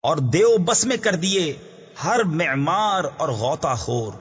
اور دیو بس میں کر دیے ہر معمار اور غوطہ خور۔